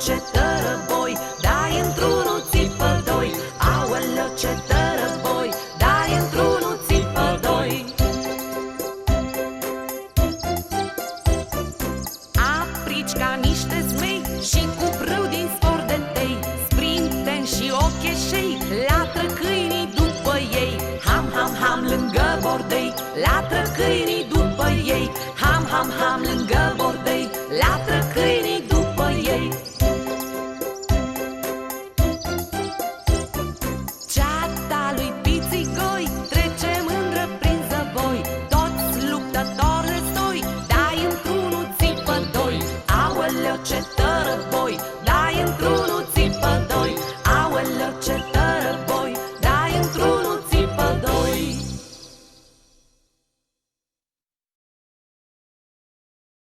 ce tărăboi Dai într-unul țipă doi. Aoleo, ce tărăboi Dai într-unul țipă doi. Aprici ca niște zmei Și cu prâu din spor de tei. Sprinten și ochișei, Latră câinii după ei. Ham, ham, ham lângă bordei Latră câinii după ei. Ham, ham, ham lângă bordei Latră Aoleu, ce tărăboi Dai într-unul, țipă doi Aoleu, ce tărăboi